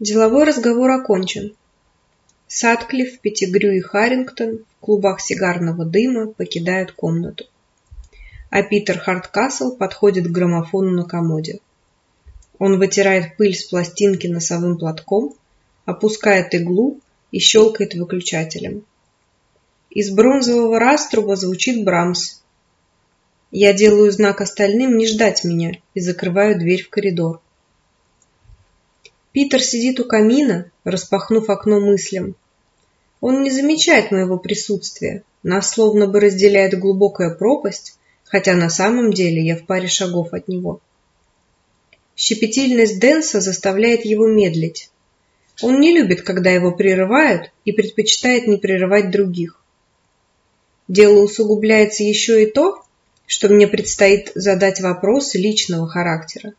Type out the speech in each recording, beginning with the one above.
Деловой разговор окончен. Садклифф, Петтигрю и Харрингтон в клубах сигарного дыма покидают комнату. А Питер Харткасл подходит к граммофону на комоде. Он вытирает пыль с пластинки носовым платком, опускает иглу и щелкает выключателем. Из бронзового раструба звучит Брамс. Я делаю знак остальным не ждать меня и закрываю дверь в коридор. Питер сидит у камина, распахнув окно мыслям. Он не замечает моего присутствия, нас словно бы разделяет глубокая пропасть, хотя на самом деле я в паре шагов от него. Щепетильность Дэнса заставляет его медлить. Он не любит, когда его прерывают, и предпочитает не прерывать других. Дело усугубляется еще и то, что мне предстоит задать вопрос личного характера.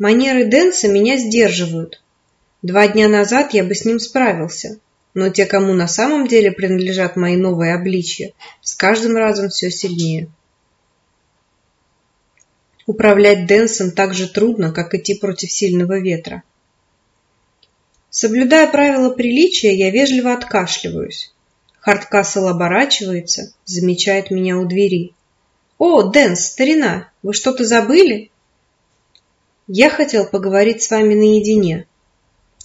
Манеры Дэнса меня сдерживают. Два дня назад я бы с ним справился, но те, кому на самом деле принадлежат мои новые обличья, с каждым разом все сильнее. Управлять Дэнсом так же трудно, как идти против сильного ветра. Соблюдая правила приличия, я вежливо откашливаюсь. Хардкасл оборачивается, замечает меня у двери. «О, Дэнс, старина, вы что-то забыли?» Я хотел поговорить с вами наедине.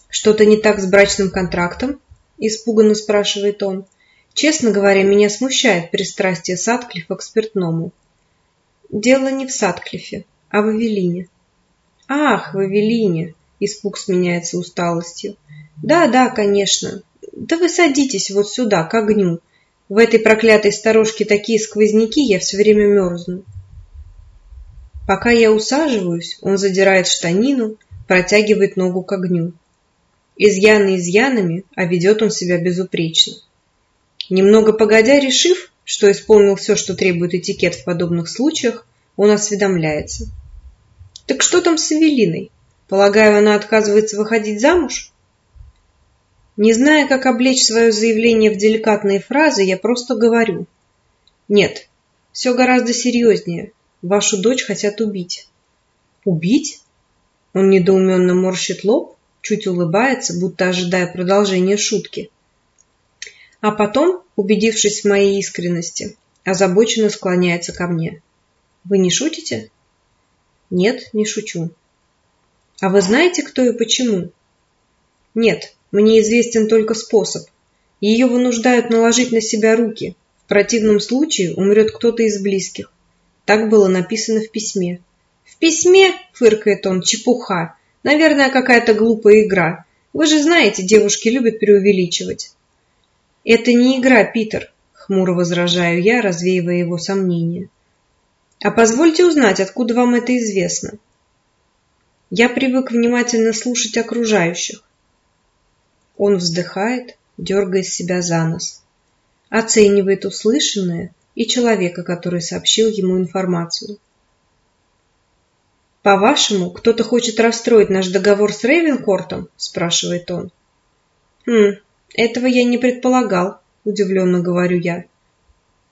Что-то не так с брачным контрактом? Испуганно спрашивает он. Честно говоря, меня смущает пристрастие Садклифа к спиртному. Дело не в Садклифе, а в Эвелине. Ах, в Эвелине! Испуг сменяется усталостью. Да, да, конечно. Да вы садитесь вот сюда, к огню. В этой проклятой сторожке такие сквозняки, я все время мерзну. Пока я усаживаюсь, он задирает штанину, протягивает ногу к огню. Изъяны изъянами, а ведет он себя безупречно. Немного погодя, решив, что исполнил все, что требует этикет в подобных случаях, он осведомляется. «Так что там с Эвелиной? Полагаю, она отказывается выходить замуж?» Не зная, как облечь свое заявление в деликатные фразы, я просто говорю. «Нет, все гораздо серьезнее. Вашу дочь хотят убить. Убить? Он недоуменно морщит лоб, чуть улыбается, будто ожидая продолжения шутки. А потом, убедившись в моей искренности, озабоченно склоняется ко мне. Вы не шутите? Нет, не шучу. А вы знаете, кто и почему? Нет, мне известен только способ. Ее вынуждают наложить на себя руки. В противном случае умрет кто-то из близких. Так было написано в письме. «В письме?» – фыркает он. «Чепуха. Наверное, какая-то глупая игра. Вы же знаете, девушки любят преувеличивать». «Это не игра, Питер», – хмуро возражаю я, развеивая его сомнения. «А позвольте узнать, откуда вам это известно?» Я привык внимательно слушать окружающих. Он вздыхает, дергая себя за нос. Оценивает услышанное – и человека, который сообщил ему информацию. «По-вашему, кто-то хочет расстроить наш договор с Рейвенкортом?» – спрашивает он. «Хм, этого я не предполагал», – удивленно говорю я.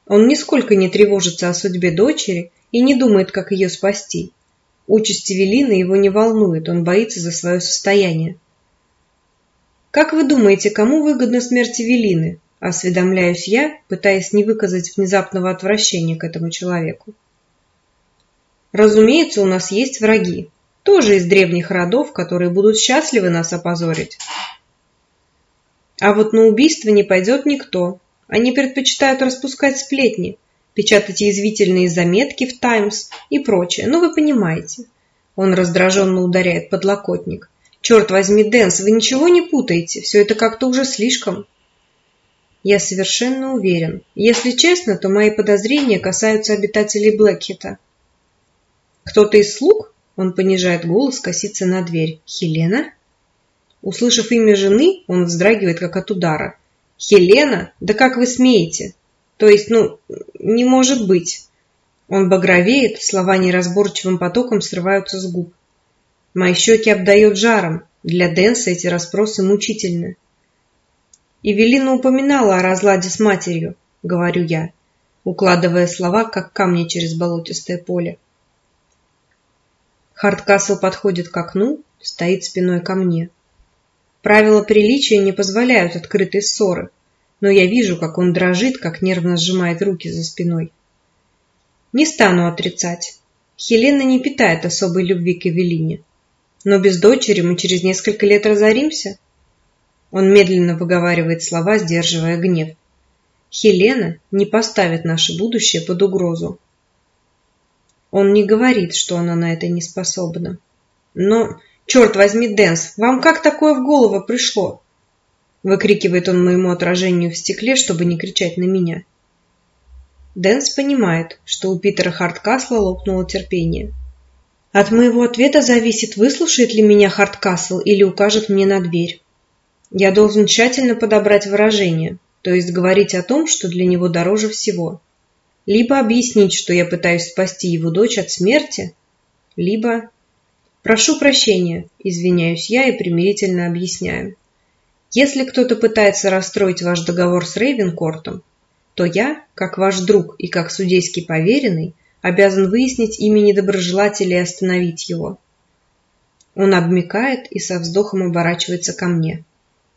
Он нисколько не тревожится о судьбе дочери и не думает, как ее спасти. Участь Эвелины его не волнует, он боится за свое состояние. «Как вы думаете, кому выгодна смерть Эвелины?» Осведомляюсь я, пытаясь не выказать внезапного отвращения к этому человеку. Разумеется, у нас есть враги, тоже из древних родов, которые будут счастливы нас опозорить. А вот на убийство не пойдет никто. Они предпочитают распускать сплетни, печатать язвительные заметки в «Таймс» и прочее. Ну, вы понимаете. Он раздраженно ударяет подлокотник. Черт возьми, Дэнс, вы ничего не путаете. Все это как-то уже слишком. Я совершенно уверен. Если честно, то мои подозрения касаются обитателей Блэкхита. Кто-то из слуг? Он понижает голос, косится на дверь. Хелена? Услышав имя жены, он вздрагивает, как от удара. Хелена? Да как вы смеете? То есть, ну, не может быть. Он багровеет, слова неразборчивым потоком срываются с губ. Мои щеки обдает жаром. Для Дэнса эти расспросы мучительны. Эвелина упоминала о разладе с матерью, говорю я, укладывая слова, как камни через болотистое поле. Хардкасл подходит к окну, стоит спиной ко мне. Правила приличия не позволяют открытой ссоры, но я вижу, как он дрожит, как нервно сжимает руки за спиной. Не стану отрицать. Хелена не питает особой любви к Эвелине. Но без дочери мы через несколько лет разоримся. Он медленно выговаривает слова, сдерживая гнев. Хелена не поставит наше будущее под угрозу. Он не говорит, что она на это не способна. Но, черт возьми, Дэнс, вам как такое в голову пришло? Выкрикивает он моему отражению в стекле, чтобы не кричать на меня. Дэнс понимает, что у Питера Хардкасла лопнуло терпение. От моего ответа зависит, выслушает ли меня Хардкасл или укажет мне на дверь. Я должен тщательно подобрать выражение, то есть говорить о том, что для него дороже всего. Либо объяснить, что я пытаюсь спасти его дочь от смерти, либо... Прошу прощения, извиняюсь я и примирительно объясняю. Если кто-то пытается расстроить ваш договор с Рейвенкортом, то я, как ваш друг и как судейский поверенный, обязан выяснить имя недоброжелателя и остановить его. Он обмикает и со вздохом оборачивается ко мне.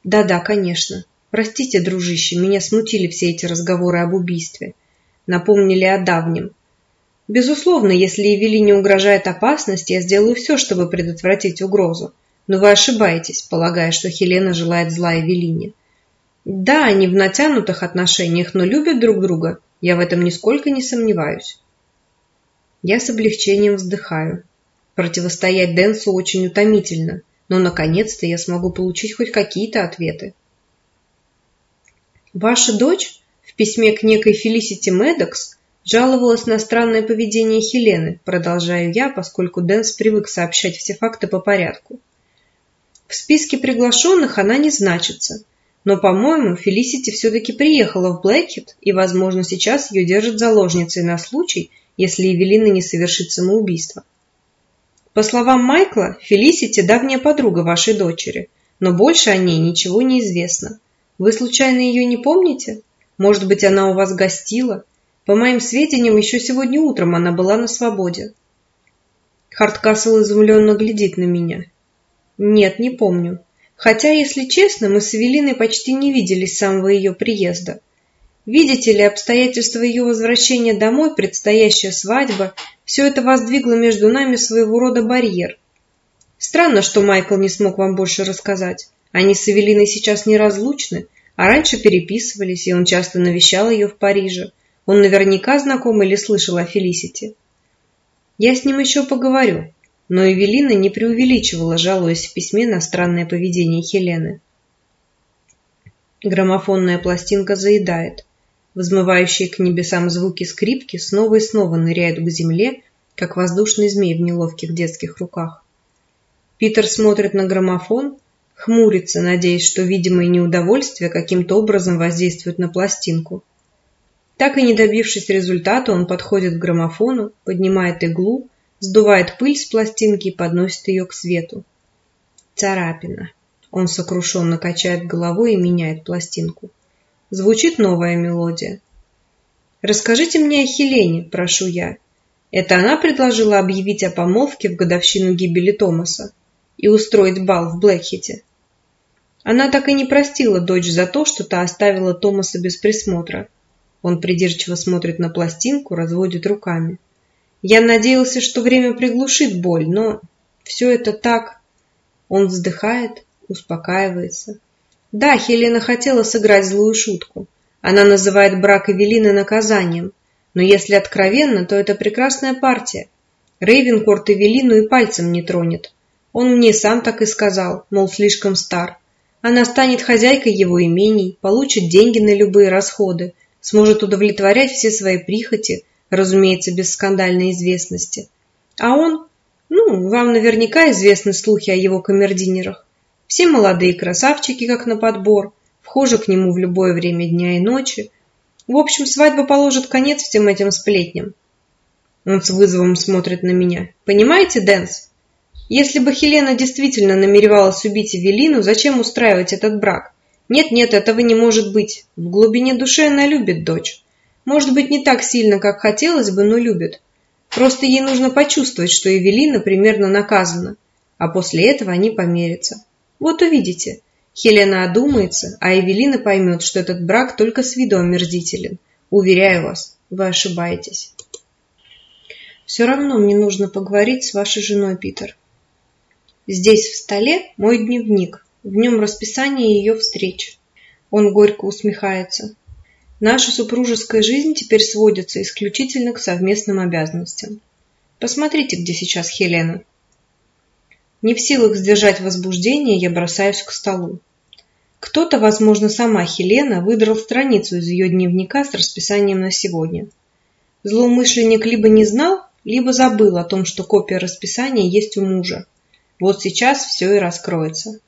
Да-да, конечно. Простите, дружище, меня смутили все эти разговоры об убийстве. Напомнили о давнем. Безусловно, если Евелине угрожает опасность, я сделаю все, чтобы предотвратить угрозу. Но вы ошибаетесь, полагая, что Хелена желает зла Евелине. Да, они в натянутых отношениях, но любят друг друга. Я в этом нисколько не сомневаюсь. Я с облегчением вздыхаю. Противостоять Дэнсу очень утомительно, но наконец-то я смогу получить хоть какие-то ответы. Ваша дочь в письме к некой Фелисити Мэддокс жаловалась на странное поведение Хелены, продолжаю я, поскольку Дэнс привык сообщать все факты по порядку. В списке приглашенных она не значится, но, по-моему, Фелисити все-таки приехала в Блэкхит, и, возможно, сейчас ее держат заложницей на случай, если Евелина не совершит самоубийство. По словам Майкла, Фелисити – давняя подруга вашей дочери, но больше о ней ничего не известно. Вы случайно ее не помните? Может быть, она у вас гостила? По моим сведениям, еще сегодня утром она была на свободе. Хардкасл изумленно глядит на меня. Нет, не помню. Хотя, если честно, мы с Эвелиной почти не виделись с самого ее приезда. Видите ли, обстоятельства ее возвращения домой, предстоящая свадьба, все это воздвигло между нами своего рода барьер. Странно, что Майкл не смог вам больше рассказать. Они с Эвелиной сейчас неразлучны, а раньше переписывались, и он часто навещал ее в Париже. Он наверняка знаком или слышал о Фелисити. Я с ним еще поговорю, но Эвелина не преувеличивала, жалуясь в письме на странное поведение Хелены. Граммофонная пластинка заедает. Взмывающие к небесам звуки скрипки снова и снова ныряют к земле, как воздушный змей в неловких детских руках. Питер смотрит на граммофон, хмурится, надеясь, что видимое неудовольствие каким-то образом воздействует на пластинку. Так и не добившись результата, он подходит к граммофону, поднимает иглу, сдувает пыль с пластинки и подносит ее к свету. Царапина. Он сокрушенно качает головой и меняет пластинку. Звучит новая мелодия. «Расскажите мне о Хелене», – прошу я. Это она предложила объявить о помолвке в годовщину гибели Томаса и устроить бал в Блэкхите. Она так и не простила дочь за то, что та оставила Томаса без присмотра. Он придирчиво смотрит на пластинку, разводит руками. Я надеялся, что время приглушит боль, но все это так... Он вздыхает, успокаивается. Да, Хелена хотела сыграть злую шутку. Она называет брак Эвелины наказанием. Но если откровенно, то это прекрасная партия. Рейвенкорт Эвелину и пальцем не тронет. Он мне сам так и сказал, мол, слишком стар. Она станет хозяйкой его имений, получит деньги на любые расходы, сможет удовлетворять все свои прихоти, разумеется, без скандальной известности. А он, ну, вам наверняка известны слухи о его камердинерах. Все молодые красавчики, как на подбор, вхожи к нему в любое время дня и ночи. В общем, свадьба положит конец всем этим сплетням. Он с вызовом смотрит на меня. Понимаете, Дэнс? Если бы Хелена действительно намеревалась убить Эвелину, зачем устраивать этот брак? Нет-нет, этого не может быть. В глубине души она любит дочь. Может быть, не так сильно, как хотелось бы, но любит. Просто ей нужно почувствовать, что Эвелина примерно наказана, а после этого они помирятся. Вот увидите. Хелена одумается, а Эвелина поймет, что этот брак только с виду омерзителен. Уверяю вас, вы ошибаетесь. Все равно мне нужно поговорить с вашей женой, Питер. Здесь в столе мой дневник, в нем расписание ее встреч. Он горько усмехается. Наша супружеская жизнь теперь сводится исключительно к совместным обязанностям. Посмотрите, где сейчас Хелена. Не в силах сдержать возбуждение, я бросаюсь к столу. Кто-то, возможно, сама Хелена, выдрал страницу из ее дневника с расписанием на сегодня. Злоумышленник либо не знал, либо забыл о том, что копия расписания есть у мужа. Вот сейчас все и раскроется.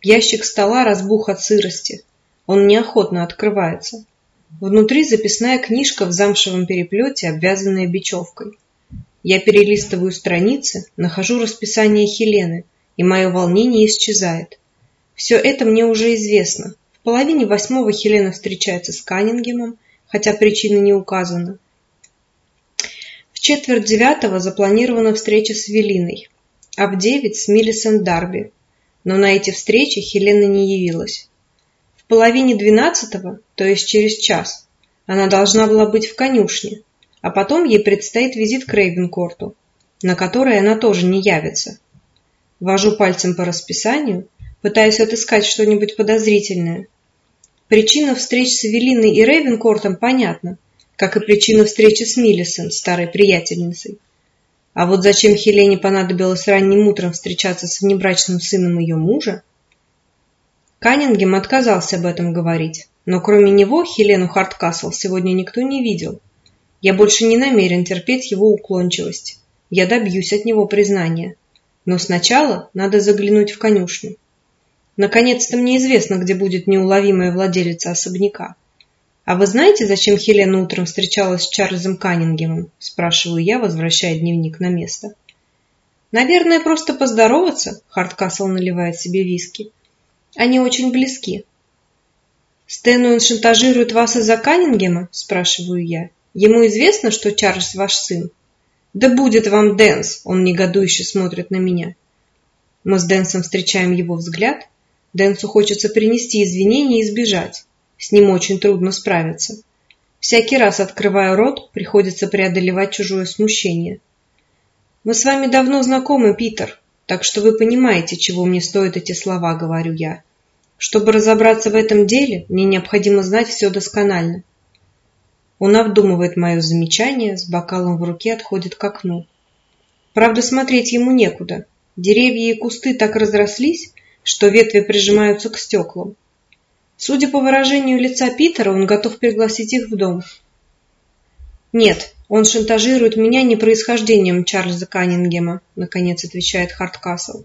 Ящик стола разбух от сырости. Он неохотно открывается. Внутри записная книжка в замшевом переплете, обвязанная бечевкой. Я перелистываю страницы, нахожу расписание Хелены, и мое волнение исчезает. Все это мне уже известно. В половине восьмого Хелена встречается с Каннингемом, хотя причина не указана. В четверть девятого запланирована встреча с Велиной, а в девять с Миллисент Дарби. Но на эти встречи Хелена не явилась. В половине двенадцатого, то есть через час, она должна была быть в конюшне, а потом ей предстоит визит к Рейвенкорту, на который она тоже не явится. Вожу пальцем по расписанию, пытаясь отыскать что-нибудь подозрительное. Причина встреч с Эвелиной и Рейвенкортом понятна, как и причина встречи с Миллисон, старой приятельницей. А вот зачем Хелене понадобилось ранним утром встречаться с внебрачным сыном ее мужа? Каннингем отказался об этом говорить, но кроме него Хелену Харткасл сегодня никто не видел. Я больше не намерен терпеть его уклончивость. Я добьюсь от него признания. Но сначала надо заглянуть в конюшню. Наконец-то мне известно, где будет неуловимая владелица особняка. «А вы знаете, зачем Хелена утром встречалась с Чарльзом Каннингемом?» – спрашиваю я, возвращая дневник на место. «Наверное, просто поздороваться», – Хардкасл наливает себе виски. «Они очень близки». «Стэнуин шантажирует вас из-за Каннингема?» – спрашиваю я. Ему известно, что Чарльз ваш сын? Да будет вам Дэнс, он негодующе смотрит на меня. Мы с Дэнсом встречаем его взгляд. Дэнсу хочется принести извинения и сбежать. С ним очень трудно справиться. Всякий раз, открывая рот, приходится преодолевать чужое смущение. «Мы с вами давно знакомы, Питер, так что вы понимаете, чего мне стоят эти слова», — говорю я. «Чтобы разобраться в этом деле, мне необходимо знать все досконально. Он обдумывает мое замечание, с бокалом в руке отходит к окну. Правда, смотреть ему некуда. Деревья и кусты так разрослись, что ветви прижимаются к стеклам. Судя по выражению лица Питера, он готов пригласить их в дом. «Нет, он шантажирует меня не происхождением Чарльза Каннингема», наконец отвечает Харткасл.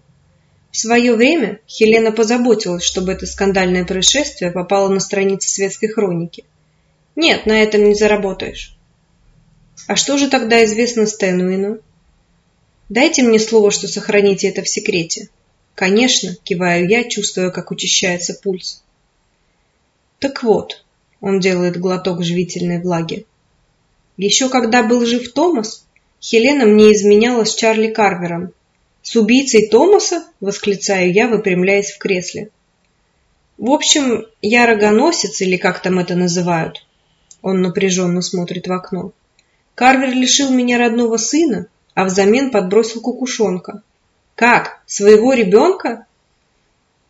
В свое время Хелена позаботилась, чтобы это скандальное происшествие попало на страницы светской хроники. Нет, на этом не заработаешь. А что же тогда известно Стэнуину? Дайте мне слово, что сохраните это в секрете. Конечно, киваю я, чувствуя, как учащается пульс. Так вот, он делает глоток живительной влаги. Еще когда был жив Томас, Хелена мне изменяла с Чарли Карвером. С убийцей Томаса? Восклицаю я, выпрямляясь в кресле. В общем, я рогоносец, или как там это называют. Он напряженно смотрит в окно. Карвер лишил меня родного сына, а взамен подбросил кукушонка. Как? Своего ребенка?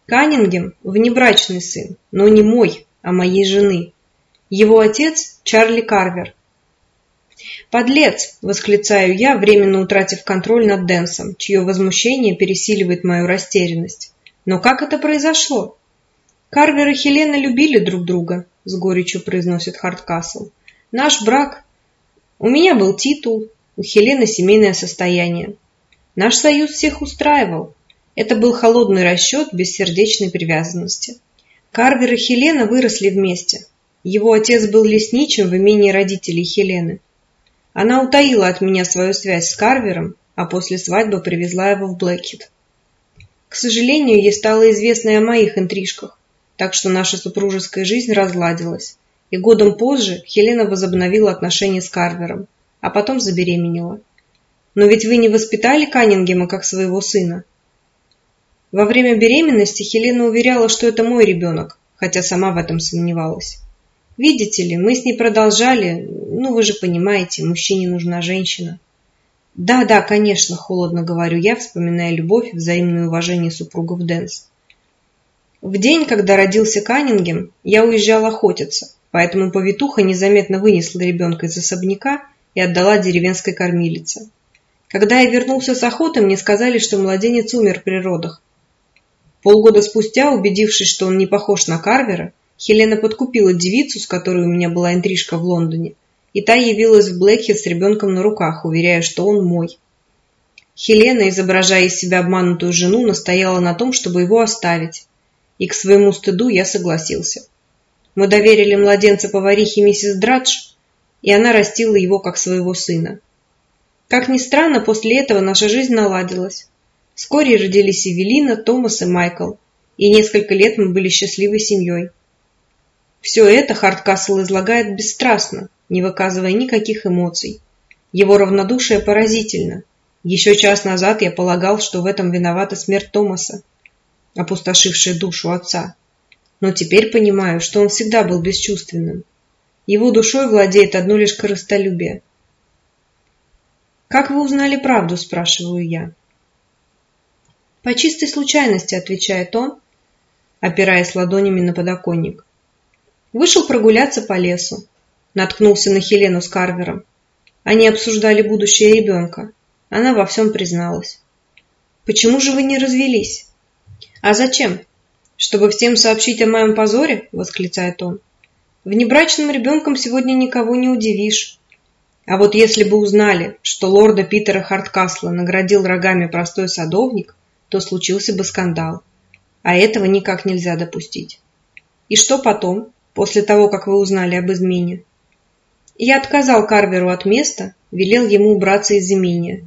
Каннингем – внебрачный сын, но не мой, а моей жены. Его отец – Чарли Карвер. «Подлец!» – восклицаю я, временно утратив контроль над Дэнсом, чье возмущение пересиливает мою растерянность. Но как это произошло? Карвер и Хелена любили друг друга, — с горечью произносит Хардкасл. «Наш брак... У меня был титул, у Хелены семейное состояние. Наш союз всех устраивал. Это был холодный расчет без сердечной привязанности. Карвер и Хелена выросли вместе. Его отец был лесничим в имении родителей Хелены. Она утаила от меня свою связь с Карвером, а после свадьбы привезла его в Блэкхит. К сожалению, ей стало известно и о моих интрижках так что наша супружеская жизнь разладилась, и годом позже Хелена возобновила отношения с Карвером, а потом забеременела. Но ведь вы не воспитали Каннингема как своего сына? Во время беременности Хелена уверяла, что это мой ребенок, хотя сама в этом сомневалась. Видите ли, мы с ней продолжали, ну вы же понимаете, мужчине нужна женщина. Да, да, конечно, холодно говорю я, вспоминая любовь и взаимное уважение супругов Дэнс. В день, когда родился Каннингем, я уезжал охотиться, поэтому повитуха незаметно вынесла ребенка из особняка и отдала деревенской кормилице. Когда я вернулся с охоты, мне сказали, что младенец умер при родах. Полгода спустя, убедившись, что он не похож на Карвера, Хелена подкупила девицу, с которой у меня была интрижка в Лондоне, и та явилась в Блэкхед с ребенком на руках, уверяя, что он мой. Хелена, изображая из себя обманутую жену, настояла на том, чтобы его оставить, и к своему стыду я согласился. Мы доверили младенца поварихе миссис Драдж, и она растила его как своего сына. Как ни странно, после этого наша жизнь наладилась. Вскоре родились Эвелина, Томас и Майкл, и несколько лет мы были счастливой семьей. Все это Хардкасл излагает бесстрастно, не выказывая никаких эмоций. Его равнодушие поразительно. Еще час назад я полагал, что в этом виновата смерть Томаса, опустошившая душу отца. Но теперь понимаю, что он всегда был бесчувственным. Его душой владеет одно лишь корыстолюбие. «Как вы узнали правду?» – спрашиваю я. «По чистой случайности», – отвечает он, опираясь ладонями на подоконник. Вышел прогуляться по лесу. Наткнулся на Хелену с Карвером. Они обсуждали будущее ребенка. Она во всем призналась. «Почему же вы не развелись?» «А зачем? Чтобы всем сообщить о моем позоре?» – восклицает он. Внебрачным ребенком сегодня никого не удивишь. А вот если бы узнали, что лорда Питера Харткасла наградил рогами простой садовник, то случился бы скандал. А этого никак нельзя допустить. И что потом, после того, как вы узнали об измене? Я отказал Карверу от места, велел ему убраться из имения.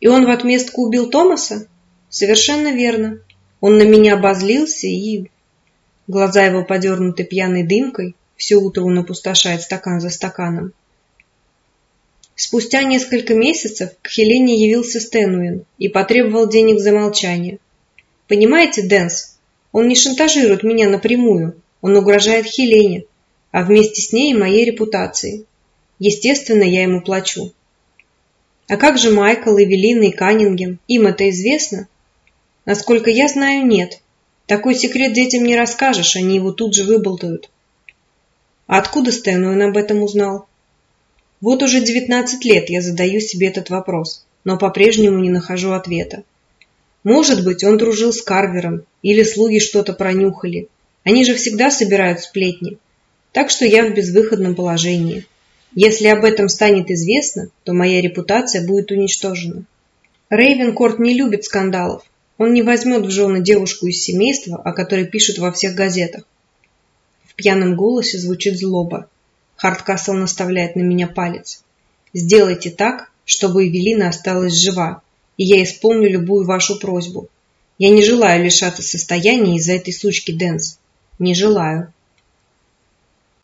И он в отместку убил Томаса? Совершенно верно. Он на меня обозлился и... Глаза его подернуты пьяной дымкой, все утро он опустошает стакан за стаканом. Спустя несколько месяцев к Хелене явился Стэнуин и потребовал денег за молчание. «Понимаете, Дэнс, он не шантажирует меня напрямую, он угрожает Хелене, а вместе с ней и моей репутации. Естественно, я ему плачу». «А как же Майкл, Эвелина и Каннингем? Им это известно?» «Насколько я знаю, нет. Такой секрет детям не расскажешь, они его тут же выболтают». А откуда Стэнуэн об этом узнал? Вот уже 19 лет я задаю себе этот вопрос, но по-прежнему не нахожу ответа. Может быть, он дружил с Карвером, или слуги что-то пронюхали. Они же всегда собирают сплетни. Так что я в безвыходном положении. Если об этом станет известно, то моя репутация будет уничтожена. Рейвенкорт не любит скандалов. Он не возьмет в жены девушку из семейства, о которой пишут во всех газетах пьяном голосе звучит злоба. Хардкасл наставляет на меня палец. «Сделайте так, чтобы Эвелина осталась жива, и я исполню любую вашу просьбу. Я не желаю лишаться состояния из-за этой сучки Дэнс. Не желаю».